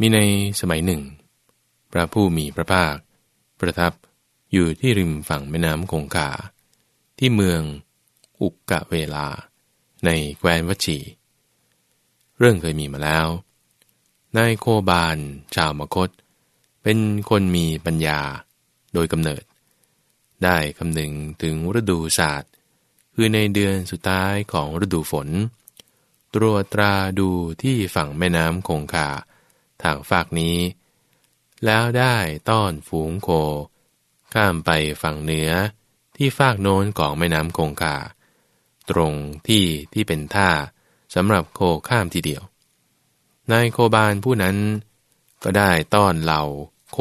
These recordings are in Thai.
มีในสมัยหนึ่ง พระผู้มีพระภาค ประทับอยู่ที่ริมฝั่งแม่น้ำคงคาที่เมืองอุกกะเวลา ในแคว้นวชีเรื่องเคยมีมาแล้ว นายโคบาล ชาวมคต เป็นคนมีปัญญาโดยกำเนิด ได้คำนึงถึงฤดูศาสตร์ คือในเดือนสุดท้ายของฤดูฝน ตรวจตราดูที่ฝั่งแม่น้ำคงคา ทางฝากนี้ แล้วได้ต้อนฝูงโค ข้ามไปฝั่งเหนือที่ฝากโน้นของแม่น้ำคงคาตรงที่ที่เป็นท่าสำหรับโคข้ามทีเดียวนายโคบาลผู้นั้น ก็ได้ต้อนเหล่าโค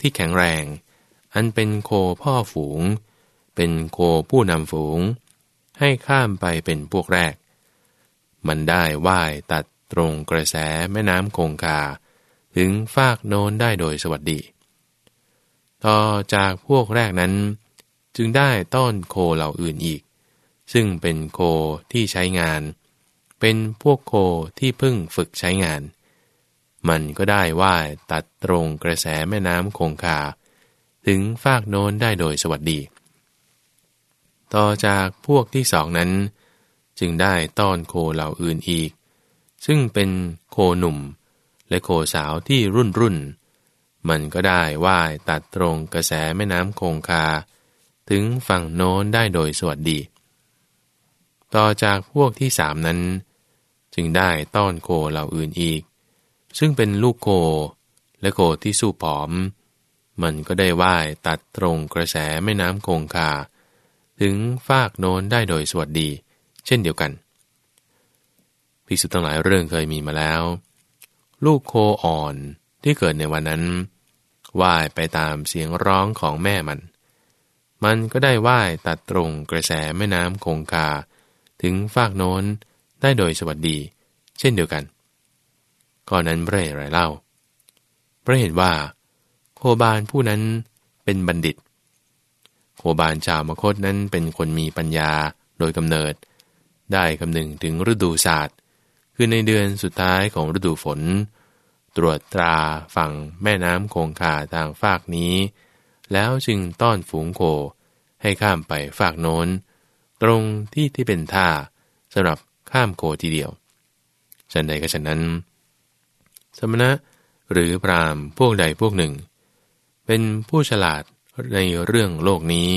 ที่แข็งแรง อันเป็นโคพ่อฝูง เป็นโคผู้นำฝูง ให้ข้ามไปเป็นพวกแรก มันได้ว่ายตัดตรงกระแสแม่น้ำคงคา ถึงฟากโน้นได้โดยสวัสดี ต่อจากพวกแรกนั้น จึงได้ต้อนโคเหล่าอื่นอีก ซึ่งเป็นโคที่ใช้งาน เป็นพวกโคที่เพิ่งฝึกใช้งาน มันก็ได้ว่ายตัดตรงกระแสแม่น้ำคงคา ถึงฟากโน้นได้โดยสวัสดี ต่อจากพวกที่สองนั้น จึงได้ต้อนโคเหล่าอื่นอีก ซึ่งเป็นโคหนุ่ม และโคสาวที่รุ่นรุ่น มันก็ได้ว่ายตัดตรงกระแสแม่น้ำคงคา ถึงฝั่งโน้นได้โดยสวัสดี ต่อจากพวกที่สามนั้น จึงได้ต้อนโคเหล่าอื่นอีก ซึ่งเป็นลูกโคและโคที่สู้ผอม มันก็ได้ว่ายตัดตรงกระแสแม่น้ำคงคา ถึงฟากโน้นได้โดยสวัสดี เช่นเดียวกันพิสุทั้งหลายเรื่องเคยมีมาแล้ว ลูกโคอ่อนที่เกิดในวันนั้นว่ายไปตามเสียงร้องของแม่มัน มันก็ได้ว่ายตัดตรงกระแสแม่น้ำคงคา ถึงฟากโน้นได้โดยสวัสดี เช่นเดียวกันก่อนนั้นพระเอะไรเล่า พระเห็นว่า โคบาลผู้นั้นเป็นบัณฑิต โคบาลชาวมคตนั้นเป็นคนมีปัญญาโดยกำเนิด ได้คำนึงถึงฤดูศาสตร์ คือในเดือนสุดท้ายของฤดูฝน ตรวจตราฝั่งแม่น้ำคงคาทางฝากนี้ แล้วจึงต้อนฝูงโค ให้ข้ามไปฝากโน้น ตรงที่ที่เป็นท่าสำหรับข้ามโคทีเดียวฉันใดก็ฉันนั้น สมณะหรือพรามพวกใดพวกหนึ่ง เป็นผู้ฉลาดในเรื่องโลกนี้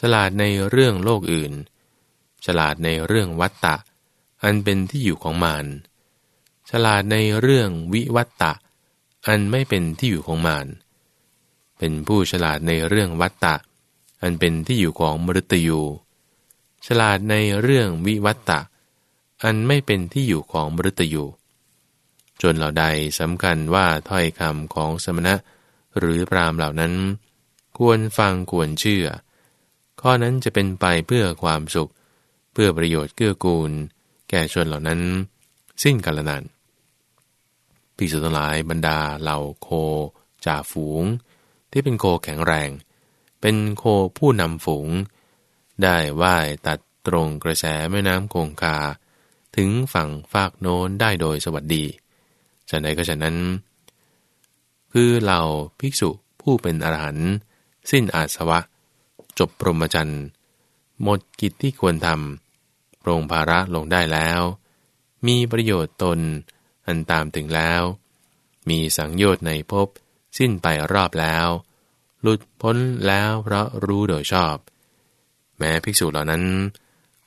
ฉลาดในเรื่องโลกอื่น ฉลาดในเรื่องวัตตะ อันเป็นที่อยู่ของมารฉลาดในเรื่องวิวัตตะ อันไม่เป็นที่อยู่ของมารเป็นผู้ฉลาดในเรื่องวัตตะ อันเป็นที่อยู่ของมรตยูฉลาดในเรื่องวิวัตตะ อันไม่เป็นที่อยู่ของมรตยูจนเหล่าใดสำคัญว่าถ้อยคำของสมณะหรือพรามเหล่านั้น ควรฟังควรเชื่อ ข้อนั้นจะเป็นไปเพื่อความสุข เพื่อประโยชน์เกื้อกูล แก่ชนเหล่านั้น สิ้นกาลนานภิกษุทั้งหลายบรรดาเหล่าโคจ่าฝูง ที่เป็นโคแข็งแรง เป็นโคผู้นำฝูง ได้ว่ายตัดตรงกระแสแม่น้ำคงคา ถึงฝั่งฝากโน้นได้โดยสวัสดีฉะนั้นก็ฉะนั้น คือเหล่าภิกษุผู้เป็นอรหันต์สิ้นอาสวะ จบพรหมจรรย์หมดกิจที่ควรทำ ปรงภาระลงได้แล้ว มีประโยชน์ตนอันตามถึงแล้ว มีสังโยชน์ในภพสิ้นไปรอบแล้ว หลุดพ้นแล้วเพราะรู้โดยชอบ แม้ภิกษุเหล่านั้น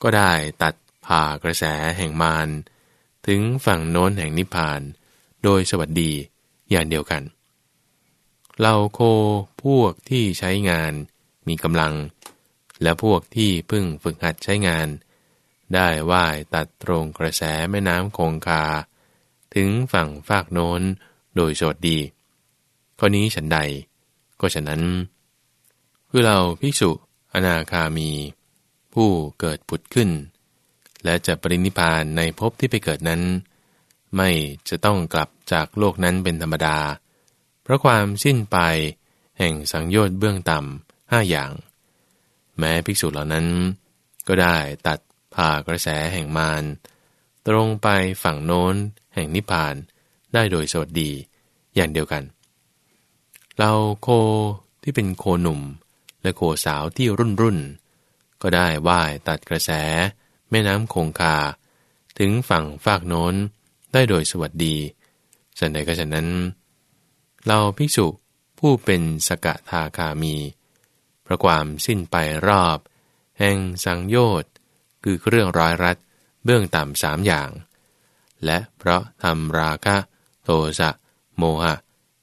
ก็ได้ตัดผ่ากระแสแห่งมารถึงฝั่งโน้นแห่งนิพพาน โดยสวัสดีอย่างเดียวกันเราโคพวกที่ใช้งานมีกำลัง และพวกที่เพิ่งฝึกหัดใช้งาน ได้ว่ายตัดตรงกระแสแม่น้ำคงคา ถึงฝั่งฝากโน้นโดยโสดดี ข้อนี้ฉันใด ก็ฉะนั้น คือเราภิกษุอนาคามี ผู้เกิดผุดขึ้น และจะปรินิพานในภพที่ไปเกิดนั้น ไม่จะต้องกลับจากโลกนั้นเป็นธรรมดา เพราะความสิ้นไปแห่งสังโยชน์เบื้องต่ำห้าอย่าง แม้ภิกษุเหล่านั้นก็ได้ตัด ผ่ากระแสแห่งมารตรงไปฝั่งโน้น แห่งนิพพานได้โดยสวัสดีอย่างเดียวกัน เราโคที่เป็นโคหนุ่มและโคสาวที่รุ่นรุ่น ก็ได้ว่ายตัดกระแส แม่น้ำคงคา ถึงฝั่งฝากโน้นได้โดยสวัสดีสันใดก็ฉะนั้น เราภิกษุผู้เป็นสกทาคามี ประความสิ้นไปรอบ แห่งสังโยชน์ คือเรื่องร้อยรัดเบื้องต่ำสามอย่าง และเพราะทำราคะ โทสะ โมหะ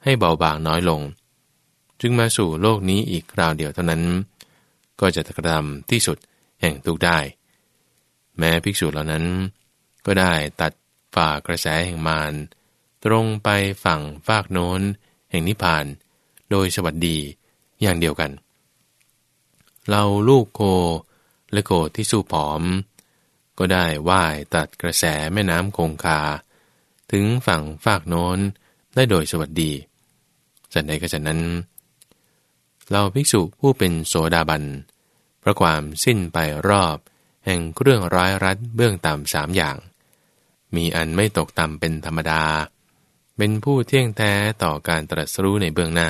ให้เบาบางน้อยลง จึงมาสู่โลกนี้อีกคราวเดียวเท่านั้น ก็จะกระทำที่สุดแห่งทุกได้ แม้ภิกษุเหล่านั้น ก็ได้ตัดฝ่ากระแสแห่งมารตรงไปฝั่งฟากโน้น แห่งนิพพาน โดยสวัสดีอย่างเดียวกัน เราลูกโค และโกที่สู้ผอม ก็ได้ว่ายตัดกระแสแม่น้ำคงคา ถึงฝั่งฟากโน้นได้โดยสวัสดีสันใดก็ฉะนั้น เราภิกษุผู้เป็นโสดาบันพระความสิ้นไปรอบแห่งเครื่องร้อยรัดเบื้องต่ำสามอย่าง มีอันไม่ตกต่ำเป็นธรรมดา เป็นผู้เที่ยงแท้ต่อการตรัสรู้ในเบื้องหน้า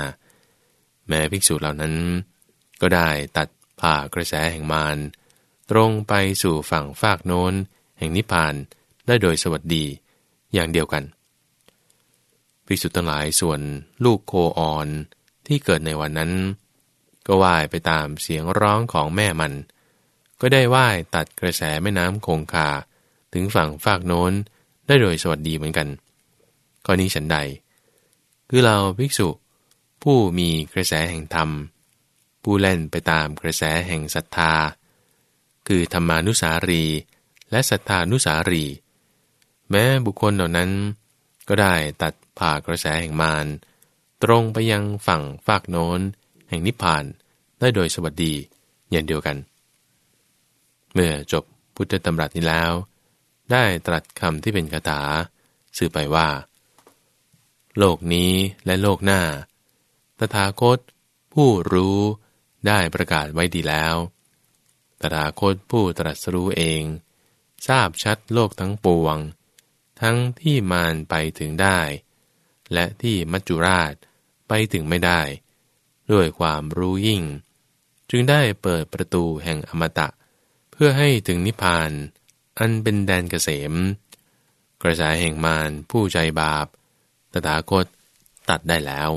แม้ภิกษุเหล่านั้น ก็ได้ตัดผ่ากระแสแห่งมาร ตรงไปสู่ฝั่งฟากโน้น แห่งนิพพานได้โดยสวัสดีอย่างเดียวกันภิกษุทั้งหลายส่วนลูกโคออนที่เกิดในวันนั้น ก็ว่ายไปตามเสียงร้องของแม่มัน ก็ได้ว่ายตัดกระแสแม่น้ำคงคาถึงฝั่งฟากโน้นได้โดยสวัสดีเหมือนกันข้อนี้ฉันใด คือเราภิกษุ ผู้มีกระแสแห่งธรรม ผู้เล่นไปตามกระแสแห่งศรัทธา คือธรรมานุสารี และสัทธานุสารี แม้บุคคลเหล่านั้น ก็ได้ตัดผ่ากระแสแห่งมารตรงไปยังฝั่งฝากโน้น แห่งนิพพานได้โดยสวัสดีอย่างเดียวกัน เมื่อจบพุทธตำรัสนี้แล้ว ได้ตรัสคำที่เป็นคาถาสื่อไปว่า โลกนี้และโลกหน้าตถาคต ผู้รู้ได้ประกาศไว้ดีแล้ว ตถาคตผู้ตรัสรู้เอง ทราบชัดโลกทั้งปวง ทั้งที่มารไปถึงได้ และที่มัจจุราชไปถึงไม่ได้ ด้วยความรู้ยิ่ง จึงได้เปิดประตูแห่งอมตะ เพื่อให้ถึงนิพพาน อันเป็นแดนเกษม กระแสแห่งมารผู้ใจบาป ตถาคตตัดได้แล้ว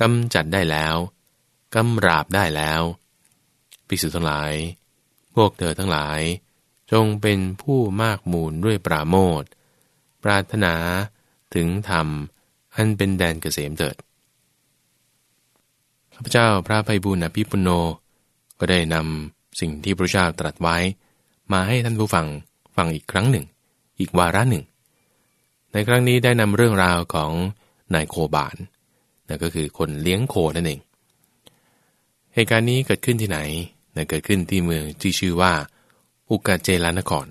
กำจัดได้แล้วกำราบได้แล้วภิกษุทั้งหลาย พวกเธอทั้งหลาย จงเป็นผู้มากมูลด้วยปราโมทปรารถนาถึงธรรม อันเป็นแดนเกษมเถิดข้าพเจ้าพระภัยบุญอภิปุโน ก็ได้นำสิ่งที่พระเจ้าตรัสไว้ มาให้ท่านผู้ฟังฟังอีกครั้งหนึ่ง อีกวาระหนึ่ง ในครั้งนี้ได้นำเรื่องราวของนายโคบานนั่นก็คือคนเลี้ยงโคนั่นเอง เหตุการณ์นี้เกิดขึ้นที่ไหน นะเกิดขึ้นที่เมืองที่ชื่อว่า อุกาเจลานคร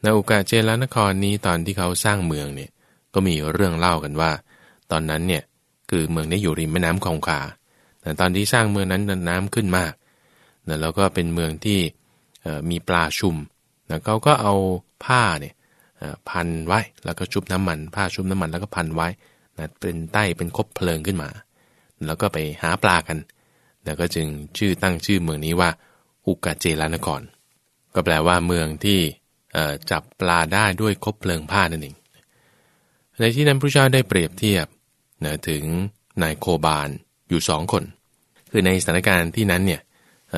ในอุกาเจลานครนี้ตอนที่เขาสร้างเมืองเนี่ยก็มีเรื่องเล่ากันว่า ตอนนั้นเนี่ยคือเมืองนี้อยู่ริมแม่น้ำคงคาแต่ตอนที่สร้างเมืองนั้นน้ำขึ้นมากแล้วก็เป็นเมืองที่มีปลาชุมนะเขาก็เอาผ้าเนี่ยพันไว้แล้วก็ชุบน้ำมัน ผ้าชุบน้ำมันแล้วก็พันไว้เป็นใต้เป็นคบเพลิงขึ้นมา แล้วก็ไปหาปลากัน แล้วก็จึงชื่อตั้งชื่อเมืองนี้ว่าอุกาเจลานคร ก็แปลว่าเมืองที่จับปลาได้ด้วยคบเพลิงผ้านั่นเอง ในที่นั้นพระเจ้าได้เปรียบเทียบนะถึงนายโคบานอยู่สองคน คือในสถานการณ์ที่นั้นเนี่ย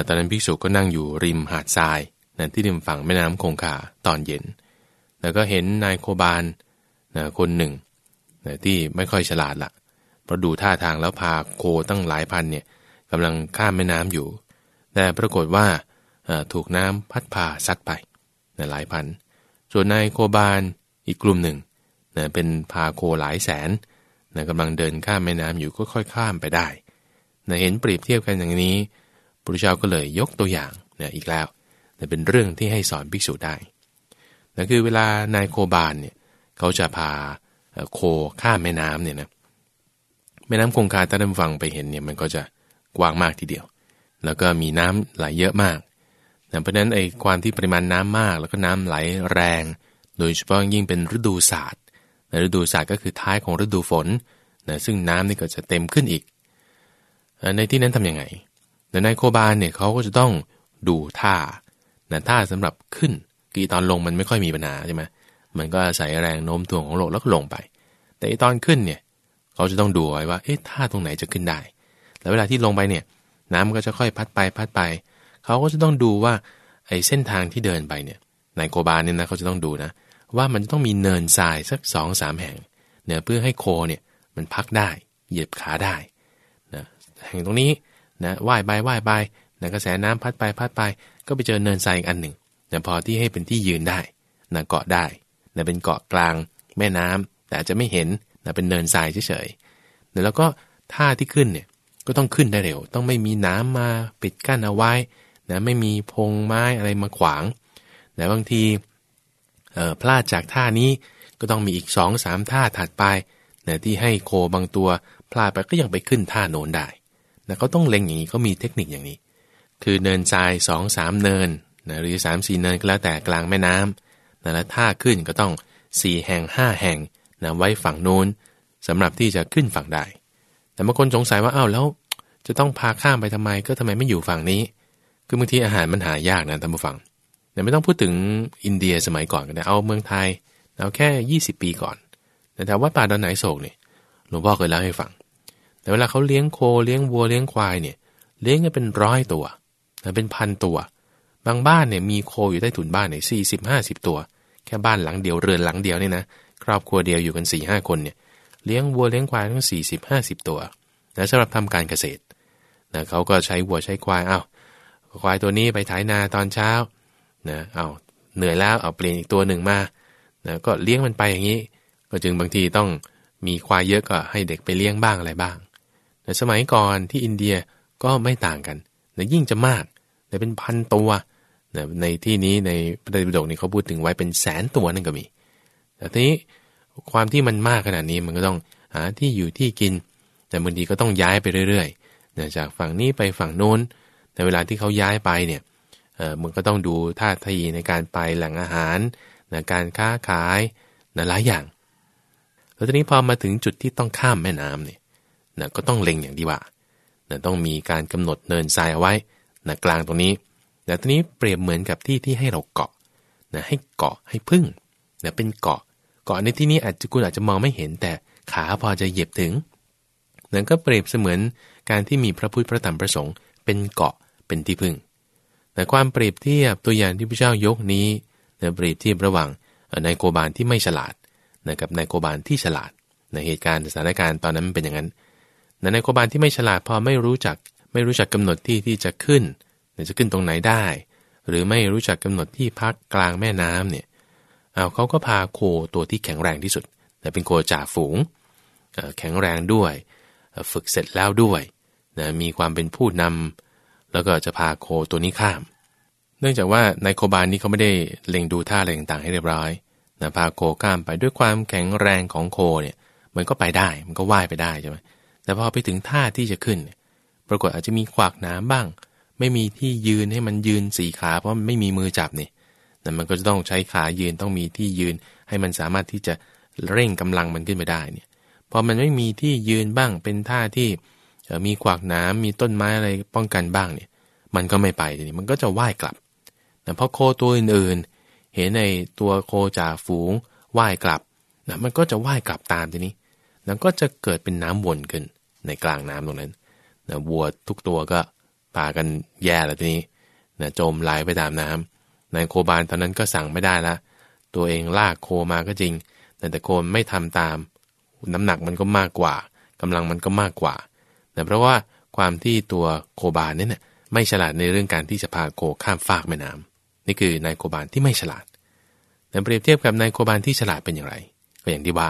ตอนนั้นภิกษุก็นั่งอยู่ริมหาดทรายนะที่ริมฝั่งแม่น้ำคงคาตอนเย็น แล้วก็เห็นนายโคบานนะคนหนึ่งนะที่ไม่ค่อยฉลาดละเพราะดูท่าทางแล้วพาโคตั้งหลายพันเนี่ย กำลังข้ามแม่น้ำอยู่ แต่ปรากฏว่าถูกน้ำพัดพาซัดไปนหลายพัน ส่วนนายโคบานอีกกลุ่มหนึ่งนะเป็นพาโคหลายแสนนะกำลังเดินข้ามแม่น้ำอยู่ก็ค่อยข้ามไปได้นะเห็นเปรียบเทียบกันอย่างนี้พระเจ้าก็เลยยกตัวอย่างนะอีกแล้วนะเป็นเรื่องที่ให้สอนภิกษุได้นะคือเวลานายโคบานเนี่ยเขาจะพาโคข้ามแม่น้ำเนี่ยนะแม่น้ำคงคาถ้าท่านฟังไปเห็นเนี่ยมันก็จะ กว้างมากทีเดียว แล้วก็มีน้ำไหลเยอะมากเพราะนั้นไอ้ความที่ปริมาณน้ำมาก แล้วก็น้ำไหลแรง โดยเฉพาะยิ่งเป็นฤดูศาสตร์ฤดูศาสตร์ก็คือท้ายของฤดูฝนนะซึ่งน้ำนี่ก็จะเต็มขึ้นอีก ในที่นั้นทํำยังไงในโคบานเนี่ยเขาก็จะต้องดูท่านะท่าสำหรับขึ้นกีตอนลงมันไม่ค่อยมีปัญหาใช่ไหมมันก็อาศัยแรงโน้มถ่วงของโลกแล้วก็ลงไป แต่ตอนขึ้นเนี่ยเขาจะต้องดูไว้ว่าเอ๊ะท่าตรงไหนจะขึ้นได้ แล้วเวลาที่ลงไปเนี่ย น้ำมันก็จะค่อยพัดไปพัดไป เขาก็จะต้องดูว่าไอ้เส้นทางที่เดินไปเนี่ยในโคบานเนี่ยนะเขาจะต้องดูนะ ว่ามันต้องมีเนินทรายสักสองสามแห่งเนี่ยเพื่อให้โคเนี่ยมันพักได้ เหยียบขาได้นะแห่งตรงนี้นะว่ายไปว่ายไปนะกระแสน้ำพัดไปพัดไป ก็ไปเจอเนินทรายอีกอันหนึ่งนะพอที่ให้เป็นที่ยืนได้นะเกาะได้นะเป็นเกาะกลางแม่น้ำแต่จจะไม่เห็นนะเป็นเนินทรายเฉยๆแล้วก็ท่าที่ขึ้นเนี่ย ก็ต้องขึ้นได้เร็ว ต้องไม่มีน้ำมาปิดกั้นเอาไว้นะไม่มีพงไม้อะไรมาขวางแต่บางทีพลาดจากท่านี้ก็ต้องมีอีก2อสามท่าถัดไปนะที่ให้โคบางตัวพลาดไปก็ยังไปขึ้นท่าโน้นได้นะเขาต้องเล็งอย่างนี้เขามีเทคนิคอย่างนี้ คือเนินทราย2อสามเนินนะหรือ3ามสี่เนินก็แล้วแต่กลางแม่น้ำนะแล้วท่าขึ้นก็ต้อง 4 แห่ง 5 แห่งนะไว้ฝั่งโน้นสำหรับที่จะขึ้นฝั่งได้ แต่บางคนสงสัยว่าอ้าวแล้วจะต้องพาข้ามไปทำไม ก็ทำไมไม่อยู่ฝั่งนี้ คือบางทีอาหารมันหายากนะท่านผู้ฟังแต่ไม่ต้องพูดถึงอินเดียสมัยก่อนก็ได้เอาเมืองไทยเอาแค่ 20 ปีก่อน แต่แถววัดป่าดอนไหนโศกเนี่ยหลวงพ่อเคยเล่าให้ฟัง แต่เวลาเขาเลี้ยงโคเลี้ยงวัวเลี้ยงควายเนี่ยเลี้ยงกันเป็นร้อยตัวเป็นพันตัว บางบ้านเนี่ยมีโคอยู่ใต้ถุนบ้านเนี่ยสี่สิบห้าสิบตัว แค่บ้านหลังเดียวเรือนหลังเดียวเนี่ยนะครอบครัวเดียวอยู่กันสี่ห้าคนเนี่ย เลี้ยงวัวเลี้ยงควายทั้งสี่สิบห้าสิบตัวนะสำหรับทำการเกษตรนะเขาก็ใช้วัวใช้ควายเอา้าควายตัวนี้ไปไถนาตอนเช้านะเอาเหนื่อยแล้วเอาเปลี่ยนอีกตัวหนึ่งมานะก็เลี้ยงมันไปอย่างนี้ ก็จึงบางทีต้องมีควายเยอะก็ให้เด็กไปเลี้ยงบ้างอะไรบ้างแต่สมัยก่อนที่อินเดียก็ไม่ต่างกันนะยิ่งจะมากแต่เป็นพันตัวนะในที่นี้ในพระไตรปิฎกนี่เขาพูดถึงไว้เป็นแสนตัวนั่นก็มี แต่ทีนี้ ความที่มันมากขนาดนี้มันก็ต้องหาที่อยู่ที่กิน แต่บางทีก็ต้องย้ายไปเรื่อยๆนะจากฝั่งนี้ไปฝั่งโน้น แต่เวลาที่เขาย้ายไปเนี่ยมันก็ต้องดูท่าทีในการไปแหล่งอาหารนะการค้าขายนะหลายอย่าง แล้วทีนี้พอมาถึงจุดที่ต้องข้ามแม่น้ำเนี่ยนะก็ต้องเล็งอย่างดีว่านะต้องมีการกำหนดเนินทรายเอาไว้นะกลางตรงนี้แต่ทีนี้เปรียบเหมือนกับที่ที่ให้เราเกาะนะให้เกาะให้พึ่งนะเป็นเกาะ เกาะในที่นี้อาจจะคุณอาจจะมองไม่เห็น แต่ขาพอจะเหยียบถึงนั่นก็เปรียบเสมือนการที่มีพระพุทธพระธรรมพระสงฆ์เป็นเกาะเป็นที่พึ่ง แต่ความเปรียบเทียบตัวอย่างที่พระเจ้ายกนี้นะเปรียบเทียบระหว่างนายโกบาลที่ไม่ฉลาดนะกับนายโกบาลที่ฉลาดในเหตุการณ์สถานการณ์ตอนนั้นเป็นอย่างนั้นนายโกบาลที่ไม่ฉลาดพอไม่รู้จักไม่รู้จักกำหนดที่ที่จะขึ้นจะขึ้นตรงไหนได้ หรือไม่รู้จักกำหนดที่พักกลางแม่น้ำเนี่ย เอาเขาก็พาโคตัวที่แข็งแรงที่สุดแต่เป็นโคจ่าฝูง แข็งแรงด้วย ฝึกเสร็จแล้วด้วยนะมีความเป็นผู้นำแล้วก็จะพาโคตัวนี้ข้าม เนื่องจากว่าในโคบานนี้เขาไม่ได้เล็งดูท่าอะไรต่างๆให้เรียบร้อยนะพาโคข้ามไปด้วยความแข็งแรงของโคเนี่ยมันก็ไปได้มันก็ว่ายไปได้ใช่ไหมแต่พอไปถึงท่าที่จะขึ้น ปรากฏอาจจะมีขวากน้ำบ้าง ไม่มีที่ยืนให้มันยืนสี่ขาเพราะมันไม่มีมือจับนี่ นั่นมันก็จะต้องใช้ขายืนต้องมีที่ยืน ให้มันสามารถที่จะเร่งกำลังมันขึ้นไปได้เนี่ยพอมันไม่มีที่ยืนบ้างเป็นท่าที่มีขวากน้ำมีต้นไม้อะไรป้องกันบ้างเนี่ย มันก็ไม่ไปทีนี้มันก็จะว่ายกลับแต่พอโคตัวอื่นๆ เห็นในตัวโคจ่าฝูงว่ายกลับนะมันก็จะว่ายกลับตามทีนี้แล้วก็จะเกิดเป็นน้ำวนขึ้นในกลางน้ำตรงนั้นนะวัวทุกตัวก็พากันแย่แล้วทีนี้นะจมไหลไปตามน้ำ นายโคบานตอนนั้นก็สั่งไม่ได้ละ ตัวเองลากโคมาก็จริง แต่แต่โคไม่ทำตาม น้ำหนักมันก็มากกว่ากำลังมันก็มากกว่าแต่เพราะว่าความที่ตัวโคบานนี่เนี่ยไม่ฉลาดในเรื่องการที่จะพาโคข้ามฟากแม่น้ำนี่คือนายโคบานที่ไม่ฉลาดแต่เปรียบเทียบกับนายโคบานที่ฉลาดเป็นอย่างไร ก็อย่างที่ว่า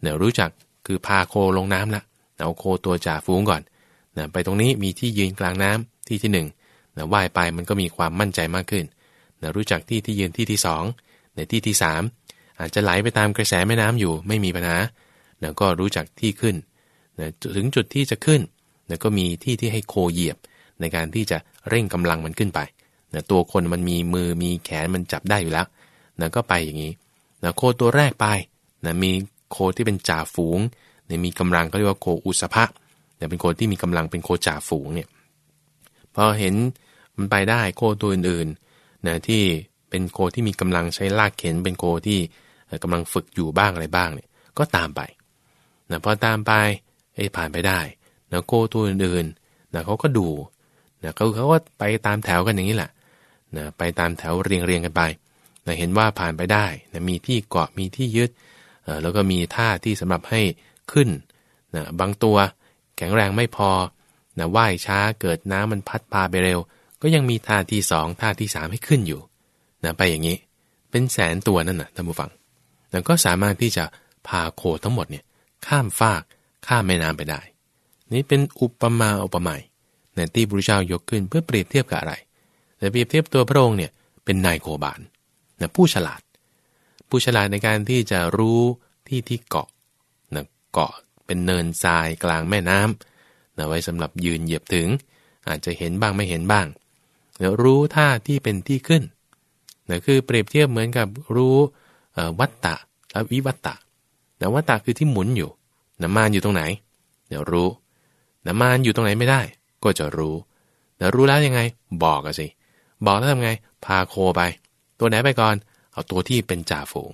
เนี่ยรู้จักคือพาโคลงน้ำละเอาโคตัวจ่าฟูงก่อนนะไปตรงนี้มีที่ยืนกลางน้ำที่ที่1นึ่งนะว่ายไปมันก็มีความมั่นใจมากขึ้น นะรู้จักที่ที่ยืนที่ที่ 2 ในที่ที่ 3 อาจจะไหลไปตามกระแสแม่น้ำอยู่ไม่มีปัญหานะก็รู้จักที่ขึ้นนะถึงจุดที่จะขึ้นนะก็มีที่ที่ให้โคเหยียบ ในการที่จะเร่งกำลังมันขึ้นไปนะตัวคนมันมีมือมีแขนมันจับได้อยู่แล้วนะก็ไปอย่างนี้นะโคตัวแรกไปนะมีโคที่เป็นจ่าฝูงเนี่ยมีกำลังก็เรียกว่าโคอุสภะเนี่ยเป็นโคที่มีกำลังเป็นโคจ่าฝูงเนี่ยพอเห็นมันไปได้โคตัวอื่นๆ นะที่เป็นโคที่มีกำลังใช้ลากเข็น เป็นโคที่กำลังฝึกอยู่บ้างอะไรบ้างเนี่ยก็ตามไปนะพอตามไปไอ้ผ่านไปได้นะโคตัวอื่นๆนะเขาก็ดูนะเขาเขาก็ไปตามแถวกันอย่างนี้แหละนะไปตามแถวเรียงเรียงกันไปนะเห็นว่าผ่านไปได้นะมีที่เกาะมีที่ยึดแล้วก็มีท่าที่สำหรับให้ขึ้นนะบางตัวแข็งแรงไม่พอนะว่ายช้าเกิดน้ำมันพัดพาไปเร็ว ก็ยังมีท่าที่สองท่าที่สามให้ขึ้นอยู่นะไปอย่างนี้เป็นแสนตัวนั่นนะท่านผู้ฟังนะก็สามารถที่จะพาโคทั้งหมดเนี่ยข้ามฟากข้ามแม่น้ำไปได้ นี่เป็นอุปมาอุปไมยนะที่พระเจ้ายกขึ้นเพื่อเปรียบเทียบกับอะไรแต่เปรียบเทียบตัวพระองค์เนี่ยเป็นนายโคบานนะผู้ฉลาด ผู้ฉลาดในการที่จะรู้ที่ที่เกาะนะเกาะเป็นเนินทรายกลางแม่น้ำนะไว้สำหรับยืนเหยียบถึง อาจจะเห็นบ้างไม่เห็นบ้าง แล้วรู้ท่าที่เป็นที่ขึ้นนะคือเปรียบเทียบเหมือนกับรู้วัตตะและวิวัตตะนะวัตตะคือที่หมุนอยู่น้ำมานอยู่ตรงไหนเดี๋ยวรู้น้ำมานอยู่ตรงไหนไม่ได้ ก็จะรู้แล้วรู้แล้วยังไง บอกกันสิ บอกแล้วทำไง พาโคไป ตัวไหนไปก่อน เอาตัวที่เป็นจ่าฝูง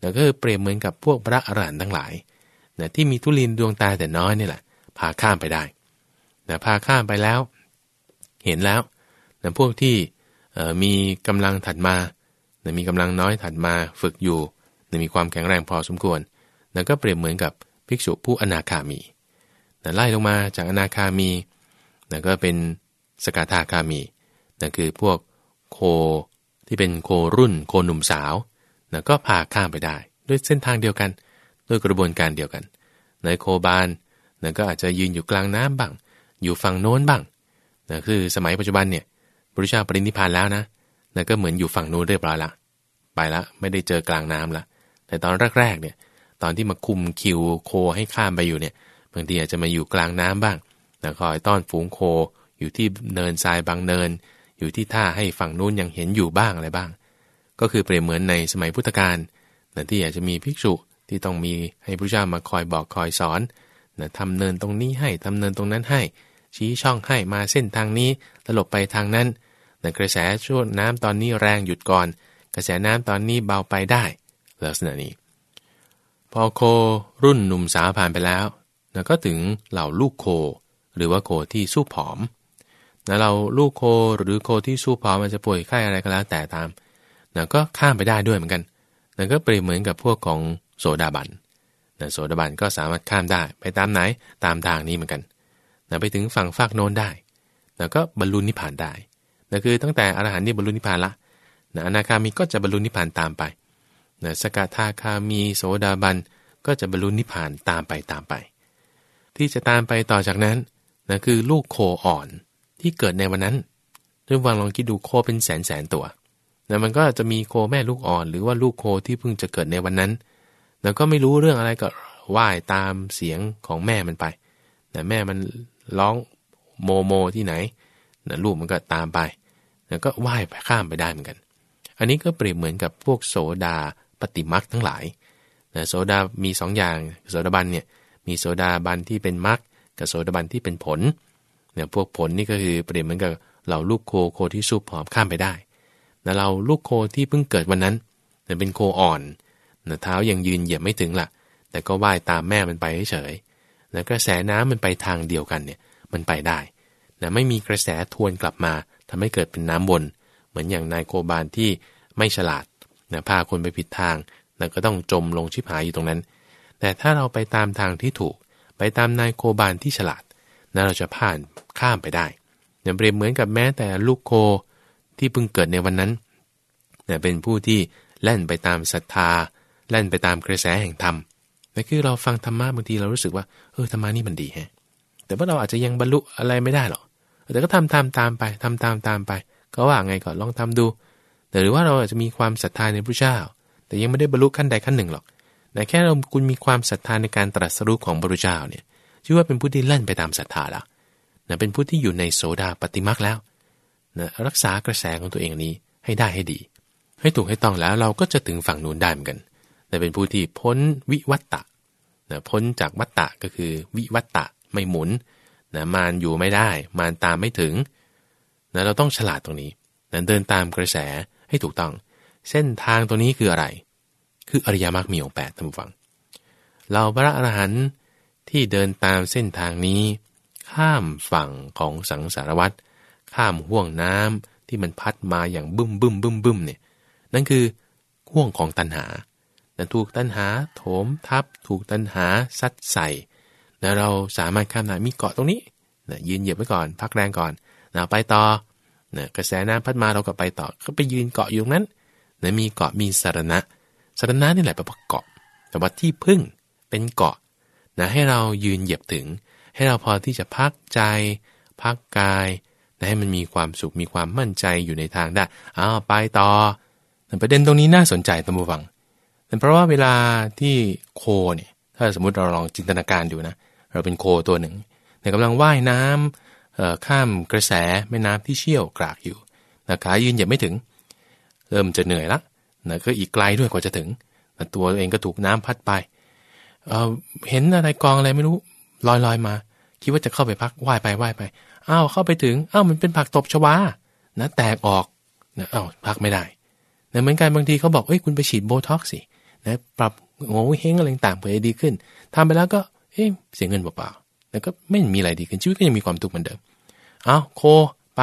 นั่นก็เปรียบเหมือนกับพวกพระอรหันต์ทั้งหลายนะที่มีทุลินดวงตาแต่น้อยนี่แหละ พาข้ามไปได้นะพาข้ามไปแล้ว เห็นแล้ว นะพวกที่มีกำลังถัดมานะมีกำลังน้อยถัดมาฝึกอยู่นะมีความแข็งแรงพอสมควรนะก็เปรียบเหมือนกับภิกษุผู้อนาคามีนะไล่ลงมาจากอนาคามีนะก็เป็นสกทาคามีนะคือพวกโคที่เป็นโครุ่นโคหนุ่มสาวนะก็พาข้ามไปได้ ด้วยเส้นทางเดียวกัน ด้วยกระบวนการเดียวกันในโคบานนะก็อาจจะยืนอยู่กลางน้ำบ้าง อยู่ฝั่งโน้นบ้างนะคือสมัยปัจจุบันเนี่ย พระเจ้าปรินิพานแล้วนะนะก็เหมือนอยู่ฝั่งโน้นเรียบร้อยละไปละไม่ได้เจอกลางน้ำละแต่ตอนแรกๆเนี่ย ตอนที่มาคุมคิวโคให้ข้ามไปอยู่เนี่ยบางทีอาจจะมาอยู่กลางน้ำบ้างนะคอยต้อนฝูงโคอยู่ที่เนินทรายบางเนิน อยู่ที่ท่าให้ฝั่งนู้นยังเห็นอยู่บ้างอะไรบ้าง ก็คือเปรียบเหมือนในสมัยพุทธกาลนะที่อาจจะมีภิกษุที่ต้องมีให้พระเจ้ามาคอยบอกคอยสอนนะทำเนินตรงนี้ให้ทำเนินตรงนั้นให้ ชี้ช่องให้มาเส้นทางนี้ตลบไปทางนั้น นะกระแสช่วงน้ำตอนนี้แรงหยุดก่อน กระแสน้ำตอนนี้เบาไปได้ลักษณะนี้ พอโครุ่นหนุ่มสาวผ่านไปแล้วนะก็ถึงเหล่าลูกโค หรือว่าโคที่สู้ผอมนะเราลูกโคหรือโคที่สู้ผอมมันจะป่วยไข้อะไรก็แล้วแต่ตามนะก็ข้ามไปได้ด้วยเหมือนกันนะก็เปรียบเหมือนกับพวกของโสดาบันนะโสดาบันก็สามารถข้ามได้ไปตามไหนตามทางนี้เหมือนกันนะไปถึงฝั่งฟากโน้นได้นะก็บรรลุนิพพานได้ นะคือตั้งแต่อรหันต์นี่บรรลุนิพพานละนะอนาคามีก็จะบรรลุนิพพานตามไปนะสกทาคามีโสดาบันก็จะบรรลุนิพพานตามไปตามไป ที่จะตามไปต่อจากนั้นนะคือลูกโคอ่อนที่เกิดในวันนั้นเรื่องวังลองคิดดูโคเป็นแสนแสนตัวนะมันก็จะมีโคแม่ลูกอ่อน หรือว่าลูกโคที่เพิ่งจะเกิดในวันนั้น แล้วก็ไม่รู้เรื่องอะไรก็ว่ายตามเสียงของแม่มันไปแต่แม่มันร้องโมโมที่ไหนนะลูกมันก็ตามไป แล้วก็ว่ายไปข้ามไปได้เหมือนกัน อันนี้ก็เปรียบเหมือนกับพวกโสดาปฏิมักทั้งหลายนะโสดามี2ออย่างโสดาบันเนี่ยมีโสดาบันที่เป็นมักกับโสดาบันที่เป็นผลเนี่ยพวกผลนี่ก็คือเปรียบเหมือนกับเราลูกโคโคที่สูบผอมข้ามไปได้แต่เราลูกโคที่เพิ่งเกิดวันนั้นแต่ยเป็นโคอ่อนนะเท้ายังยืนเหยียบไม่ถึงละ่ะ แต่ก็ว่ายตามแม่มันไปเฉยแล้วกระแสน้ำมันไปทางเดียวกันเนี่ยมันไปได้ นะไม่มีกระแสทวนกลับมาทำให้เกิดเป็นน้ำวน เหมือนอย่างนายโคบานที่ไม่ฉลาดนะพาคนไปผิดทางแล้วก็ต้องจมลงชิบหายอยู่ตรงนั้น แต่ถ้าเราไปตามทางที่ถูก ไปตามนายโคบานที่ฉลาดนะเราจะผ่านข้ามไปได้เนี่ยเปรียบเหมือนกับแม้แต่ลูกโคที่เพิ่งเกิดในวันนั้นเนี่ยเป็นผู้ที่แล่นไปตามศรัทธา แล่นไปตามกระแสแห่งธรรมแต่คือเราฟังธรรมะบางทีเรารู้สึกว่าเออธรรมะนี่มันดีแฮะ แต่ว่าเราอาจจะยังบรรลุอะไรไม่ได้หรอกแต่ก็ทำตามตามไปทำตามตามไป ก็ว่าไงก่อนลองทำดู แต่หรือว่าเราอาจจะมีความศรัทธาในพระเจ้า แต่ยังไม่ได้บรรลุขั้นใดขั้นหนึ่งหรอกแต่แค่เราคุณมีความศรัทธาในการตรัสรู้ของพระเจ้าเนี่ยชื่อว่าเป็นผู้ที่เล่นไปตามศรัทธาแล้วนะเป็นผู้ที่อยู่ในโสดาปฏิมักแล้วนะรักษากระแสของตัวเองนี้ให้ได้ให้ดี ให้ถูกให้ต้องแล้วเราก็จะถึงฝั่งนู้นได้เหมือนกันแต่เป็นผู้ที่พ้นวิวัตตะนะพ้นจากวัตตะก็คือวิวัตตะ ไม่หมุนนะมานอยู่ไม่ได้ มานตามไม่ถึงนะเราต้องฉลาดตรงนี้นะเดินตามกระแสให้ถูกต้อง เส้นทางตัวนี้คืออะไร คืออริยมรรคมีองค์แปดท่านผู้ฟัง เราพระอรหันต์ที่เดินตามเส้นทางนี้ ข้ามฝั่งของสังสารวัตรข้ามห่วงน้ำที่มันพัดมาอย่างบึ้มบึ้มบึ้มบึ้มเนี่ยนั่นคือห่วงของตัณหานะถูกตัณหาโถมทับ ถูกตัณหาซัดใส่ นะเราสามารถข้ามได้มีเกาะตรงนี้นะยืนเหยียบไว้ก่อน พักแรงก่อนนะไปต่อนะกระแสน้ำพัดมาเราก็ไปต่อก็ไปยืนเกาะอยู่ตรงนั้นนะมีเกาะมีสารณะสารณะนี่แหละแปลว่าเกาะแต่ว่าที่พึ่งเป็นเกาะนะให้เรายืนเหยียบถึง ให้เราพอที่จะพักใจ พักกายนะให้มันมีความสุขมีความมั่นใจอยู่ในทางได้อ้าวไปต่อประเด็นตรงนี้น่าสนใจตั้งฟังเพราะว่าเวลาที่โคเนี่ยถ้าสมมติเราลองจินตนาการดูนะ เราเป็นโคตัวหนึ่งในกำลังว่ายน้ำข้ามกระแสแม่น้ำที่เชี่ยวกรากอยู่นะขายืนเหยียบไม่ถึง เริ่มจะเหนื่อยละนะก็อีกไกลด้วยกว่าจะถึงนะตัวเองก็ถูกน้ำพัดไปเเห็นอะไรกองอะไรไม่รู้ลอยลอยมา คิดว่าจะเข้าไปพักว่ายไปว่ายไปอ้าวเข้าไปถึงอ้าวมันเป็นผักตบชวานะแตกออกนะอ้าวพักไม่ได้นะเหมือนกันบางทีเขาบอกเอ้ยคุณไปฉีดโบท็อกซ์สินะปรับโง่เฮงอะไรต่างเพื่อดีขึ้นทำไปแล้วก็ เอ๊ะเสียเงินเปล่าๆแล้วก็ไม่มีอะไรดีขึ้นชีวิตก็ยังมีความทุกข์เหมือนเดิมเอาโคไป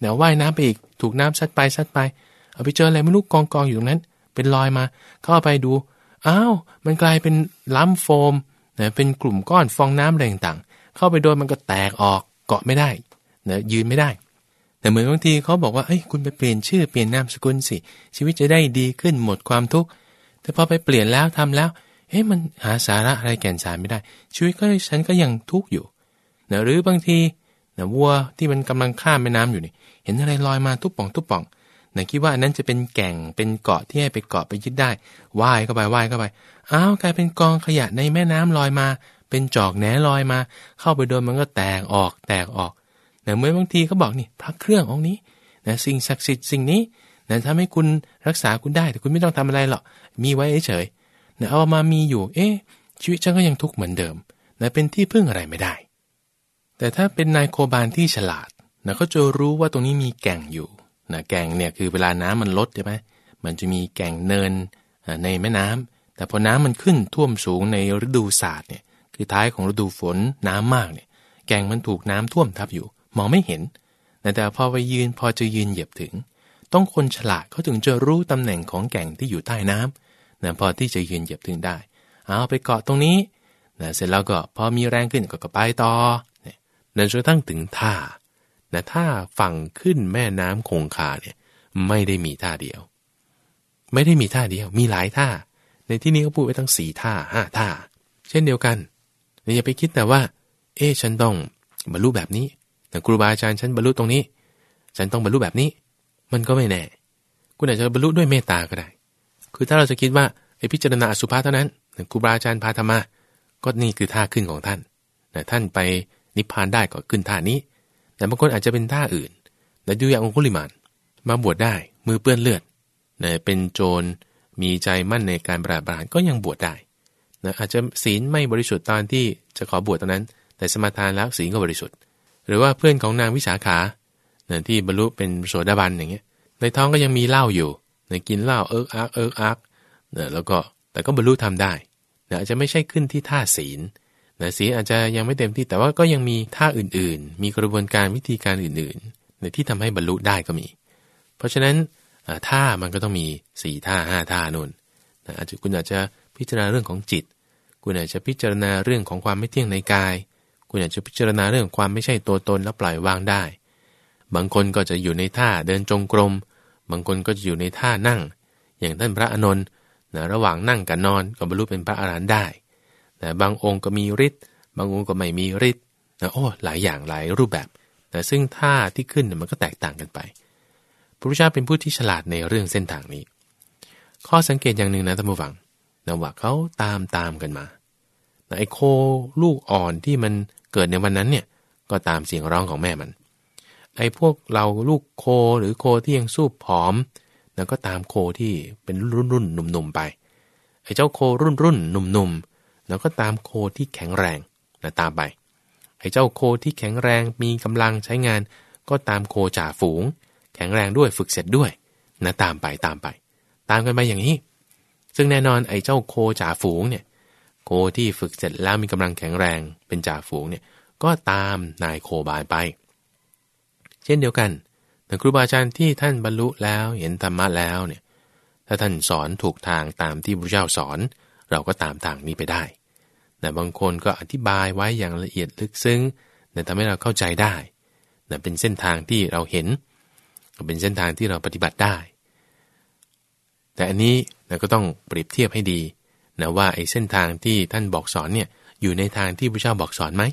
เดี๋ยวว่ายน้ำไปอีกถูกน้ำซัดไปซัดไป เอาไปเจออะไรไม่รู้กองกองอยู่ตรงนั้น เป็นรอยมาเข้าไปดูอ้าวมันกลายเป็นล้ำโฟมนะเป็นกลุ่มก้อนฟองน้ำอะไรต่างๆเข้าไปโดนมันก็แตกออกเกาะไม่ได้นะยืนไม่ได้แต่เหมือนบางทีเขาบอกว่าเอ้ยคุณไปเปลี่ยนชื่อเปลี่ยนนามสกุลสิชีวิตจะได้ดีขึ้นหมดความทุกข์แต่พอไปเปลี่ยนแล้วทำแล้ว เฮ้ยมันหาสาระอะไรแก่นสารไม่ได้ ชีวิตก็ฉันก็ยังทุกข์อยู่นะหรือบางทีนะวัวที่มันกำลังข้ามแม่น้ำอยู่นี่ เห็นอะไรลอยมาทุบป่องทุบป่องนะคิดว่านั้นจะเป็นแก่งเป็นเกาะที่ให้ไปเกาะไปยึดได้ว่ายเข้าไปว่ายเข้าไปอ้าวกลายเป็นกองขยะในแม่น้ำลอยมา เป็นจอกแหนลอยมา เข้าไปโดนมันก็แตกออกแตกออกนะเมื่อบางทีเขาบอกนี่พระเครื่ององค์นี้นะสิ่งศักดิ์สิทธิ์สิ่งนี้นะทำให้คุณรักษาคุณได้แต่คุณไม่ต้องทำอะไรหรอกมีไว้เฉย นะเอามามีอยู่ เอ๊ะชีวิตฉันก็ยังทุกข์เหมือนเดิมนะเป็นที่พึ่งอะไรไม่ได้ แต่ถ้าเป็นนายโคบานที่ฉลาดนะก็จะรู้ว่าตรงนี้มีแก่งอยู่นะแก่งเนี่ยคือเวลาน้ำมันลดใช่ไหมมันจะมีแก่งเนินในแม่น้ำแต่พอน้ำมันขึ้นท่วมสูงในฤดูศาสตร์เนี่ยคือท้ายของฤดูฝนน้ำมากเนี่ยแก่งมันถูกน้ำท่วมทับอยู่ มองไม่เห็น แต่พอไปยืนพอจะยืนเหยียบถึง ต้องคนฉลาดเขาถึงจะรู้ตำแหน่งของแก่งที่อยู่ใต้น้ำ นะพอที่จะยืนเหยียบถึงได้ เอาไปเกาะตรงนี้นะเสร็จแล้วก็พอมีแรงขึ้นก็ไปต่อเนี่ยจนกระทั่งถึงท่านะท่าฝั่งขึ้นแม่น้ำคงคาเนี่ยไม่ได้มีท่าเดียว ไม่ได้มีท่าเดียว มีหลายท่า ในที่นี้เขาพูดไว้ทั้งสี่ท่าห้าท่า เช่นเดียวกันอย่าไปคิดแต่ว่า เอ๊ฉันต้องบรรลุแบบนี้แต่ครูบาอาจารย์ฉันบรรลุตรงนี้ ฉันต้องบรรลุแบบนี้ มันก็ไม่แน่ คุณอาจจะบรรลุด้วยเมตตาก็ได้ คือถ้าเราจะคิดว่าไอ้พิจารณาอสุภะเท่านั้นครูบาอาจารย์พาธรรมะก็นี่คือท่าขึ้นของท่านแต่ท่านไปนิพพานได้ก็ขึ้นท่านี้ แต่บางคนอาจจะเป็นท่าอื่นแต่ดูอย่างองคุลิมานมาบวชได้มือเปื้อนเลือดนะเป็นโจรมีใจมั่นในการปราบปรารก็ยังบวชได้นะอาจจะศีลไม่บริสุทธิ์ตอนที่จะขอบวชตอนนั้น แต่สมาทานแล้วศีลก็บริสุทธิ์ หรือว่าเพื่อนของนางวิสาขานะที่บรรลุเป็นโสดาบันอย่างเงี้ยในท้องก็ยังมีเหล้าอยู่ นะกินเหล้าเอิกอักเอิกอักนะแล้วก็แต่ก็บรรลุทำได้นะอาจจะไม่ใช่ขึ้นที่ท่าศีลนะศีลอาจจะยังไม่เต็มที่แต่ว่าก็ยังมีท่าอื่นๆ มีกระบวนการวิธีการอื่นๆในที่ทำให้บรรลุได้ก็มี เพราะฉะนั้นท่ามันก็ต้องมีสี่ท่าห้าท่านู่นนะอาจจะคุณอาจจะพิจารณาเรื่องของจิต คุณอาจจะพิจารณาเรื่องของความไม่เที่ยงในกาย คุณอาจจะพิจารณาเรื่องความไม่ใช่ตัวตนแล้วปล่อยวางได้ บางคนก็จะอยู่ในท่าเดินจงกรม บางคนก็จะอยู่ในท่านั่ง อย่างท่านพระอนนท์นะระหว่างนั่งกับนอนก็บรรลุเป็นพระอรหันต์ได้นะบางองค์ก็มีฤทธิ์บางองค์ก็ไม่มีฤทธิ์นะโอ้หลายอย่างหลายรูปแบบนะซึ่งท่าที่ขึ้นมันก็แตกต่างกันไป พระพุทธเจ้าเป็นผู้ที่ฉลาดในเรื่องเส้นทางนี้ ข้อสังเกตอย่างหนึ่งนะท่านผู้ฟังนะว่าเขาตามตามกันมาไอ้โคลูกอ่อนที่มันเกิดในวันนั้นเนี่ยก็ตามเสียงร้องของแม่มัน ไอ้พวกเราลูกโคหรือโคที่ยังสู้ผอมแล้วก็ตามโคที่เป็นรุ่นรุ่นหนุ่มๆไปไอ้เจ้าโครุ่นรุ่นหนุ่มแล้วก็ตามโคที่แข็งแรงนะตามไปไอ้เจ้าโคที่แข็งแรงมีกำลังใช้งานก็ตามโคจ่าฝูง แข็งแรงด้วยฝึกเสร็จด้วยนะตามไปตามไป ตามกันไปอย่างนี้ ซึ่งแน่นอนไอ้เจ้าโคจ่าฝูงเนี่ยโคที่ฝึกเสร็จแล้วมีกำลังแข็งแรงเป็นจ่าฝูงเนี่ยก็ตามนายโคบายไป เช่นเดียวกันแต่ครูบาอาจารย์ที่ท่านบรรลุแล้วเห็นธรรมะแล้วเนี่ยถ้าท่านสอนถูกทางตามที่พระเจ้าสอน เราก็ตามทางนี้ไปได้ แต่บางคนก็อธิบายไว้อย่างละเอียดลึกซึ้งแต่ทำให้เราเข้าใจได้แต่เป็นเส้นทางที่เราเห็น เป็นเส้นทางที่เราปฏิบัติได้ แต่อันนี้เราก็ต้องเปรียบเทียบให้ดีนะว่าไอ้เส้นทางที่ท่านบอกสอนเนี่ยอยู่ในทางที่พระเจ้าบอกสอนไหม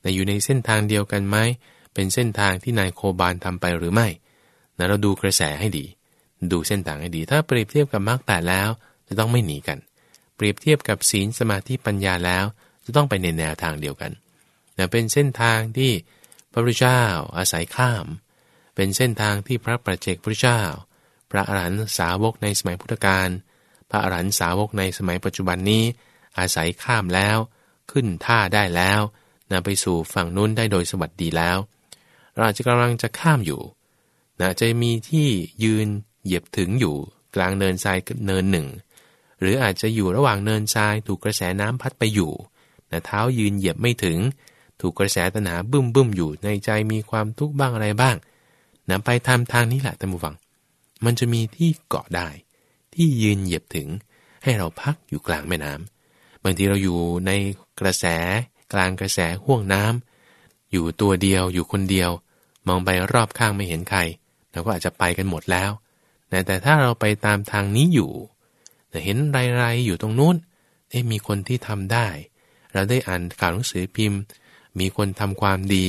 แต่อยู่ในเส้นทางเดียวกันไหม เป็นเส้นทางที่นายโคบาลทำไปหรือไม่นะเราดูกระแสให้ดี ดูเส้นทางให้ดี ถ้าเปรียบเทียบกับมรรคแปดแล้ว จะต้องไม่หนีกัน เปรียบเทียบกับศีลสมาธิปัญญาแล้ว จะต้องไปในแนวทางเดียวกันนะเป็นเส้นทางที่พระพุทธเจ้าอาศัยข้าม เป็นเส้นทางที่พระประเจกพุทธเจ้า พระอรหันตสาวกในสมัยพุทธกาล พระอรหันตสาวกในสมัยปัจจุบันนี้ อาศัยข้ามแล้ว ขึ้นท่าได้แล้วนำไปสู่ฝั่งนู้นได้โดยสวัสดีแล้ว เราอาจจะกำลังจะข้ามอยู่นะจะมีที่ยืนเหยียบถึงอยู่กลางเนินทรายเนินหนึ่ง หรืออาจจะอยู่ระหว่างเนินทรายถูกกระแสน้ำพัดไปอยู่นะเท้ายืนเหยียบไม่ถึง ถูกกระแสตัณหาบึ้มบึ้มอยู่ในใจมีความทุกข์บ้างอะไรบ้างนะไปทำทางนี้แหละท่านผู้ฟัง มันจะมีที่เกาะได้ ที่ยืนเหยียบถึง ให้เราพักอยู่กลางแม่น้ำบางทีเราอยู่ในกระแสกลางกระแสห่วงน้ำอยู่ตัวเดียวอยู่คนเดียว มองไปรอบข้างไม่เห็นใครเราก็อาจจะไปกันหมดแล้วแต่ถ้าเราไปตามทางนี้อยู่แต่เห็นไรๆอยู่ตรงนู้นได้มีคนที่ทำได้ เราได้อ่านข่าวหนังสือพิมพ์ มีคนทำความดี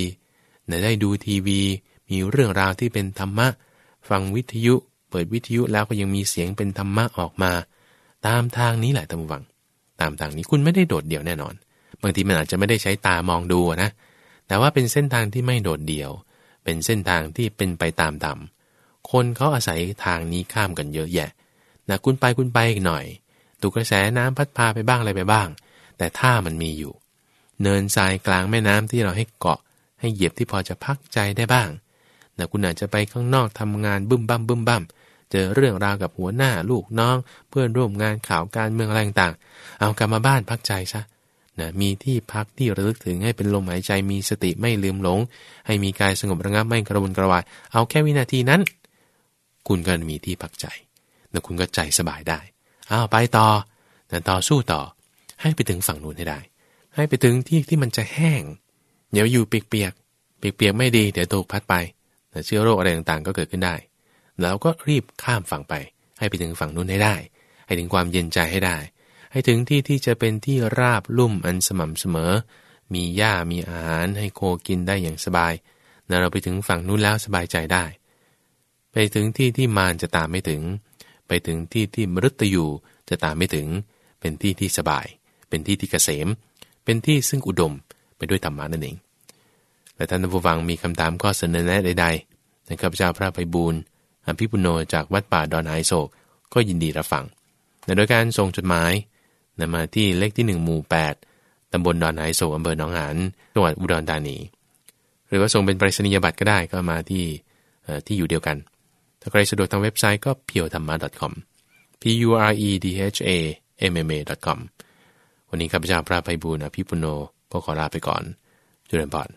ได้ดูทีวี มีเรื่องราวที่เป็นธรรมะ ฟังวิทยุ เปิดวิทยุแล้วก็ยังมีเสียงเป็นธรรมะออกมา ตามทางนี้แหละตามวัง ตามทางนี้คุณไม่ได้โดดเดี่ยวแน่นอน บางทีมันอาจจะไม่ได้ใช้ตามองดูนะ แต่ว่าเป็นเส้นทางที่ไม่โดดเดี่ยว เป็นเส้นทางที่เป็นไปตามดำคนเขาอาศัยทางนี้ข้ามกันเยอะแยะนะคุณไปคุณไปอีกหน่อยถูกกระแสน้ำพัดพาไปบ้างอะไรไปบ้าง แต่ท่ามันมีอยู่ เนินทรายกลางแม่น้ำที่เราให้เกาะ ให้เหยียบที่พอจะพักใจได้บ้างนะคุณอาจจะไปข้างนอกทำงานบึ้มบั้มบึ้มบั้มเจอเรื่องราวกับหัวหน้าลูกน้อง เพื่อนร่วมงานข่าวการเมืองอะไรต่างเอากลับมาบ้านพักใจซะ นะมีที่พักที่ระลึกถึงให้เป็นลมหายใจมีสติไม่ลืมหลง ให้มีกายสงบระงับไม่กระวนกระวาย เอาแค่วินาทีนั้น คุณก็มีที่พักใจแล้วคุณก็ใจสบายได้เอาไปต่อแต่ต่อสู้ต่อ ให้ไปถึงฝั่งนู้นให้ได้ ให้ไปถึงที่ที่มันจะแห้งอย่าอยู่เปียกๆเปียกๆไม่ดีเดี๋ยวถูกพัดไปแต่เชื้อโรคอะไรต่างๆ ก็เกิดขึ้นได้แล้วก็รีบข้ามฝั่งไป ให้ไปถึงฝั่งนู้นให้ได้ ให้ถึงความเย็นใจให้ได้ ให้ถึงที่ที่จะเป็นที่ราบลุ่มอันสม่ำเสมอ มีหญ้ามีอาหารให้โคกินได้อย่างสบายนะเราไปถึงฝั่งนู้นแล้วสบายใจได้ ไปถึงที่ที่มารจะตามไม่ถึง ไปถึงที่ที่มรุตยูจะตามไม่ถึง เป็นที่ที่สบาย เป็นที่ที่เกษม เป็นที่ซึ่งอุดมไปด้วยธรรมานั่นเอง และท่านผู้ฟังมีคำถามข้อเสนอแนะใดๆนะครับเจ้าพระไพบูลอภิปุโนจากวัดป่าดอนไฮโศกก็ยินดีรับฟัง โดยการส่งจดหมาย นมาที่เลขที่ 1 หมู่ 8 ตำบลดอนไหโศอำเภอหนองหานจังหวัดอุดรธานี หรือว่าส่งเป็นปริศนียบัตรก็ได้ก็มาที่ที่อยู่เดียวกัน ถ้าใครสะดวกทางเว็บไซต์ก็ p u r e t h a m m a com p u r e d h a m m a com วันนี้ข้าพเจ้าพระไพบูลอภิปุโนก็ขอลาไปก่อนจุเรนปอน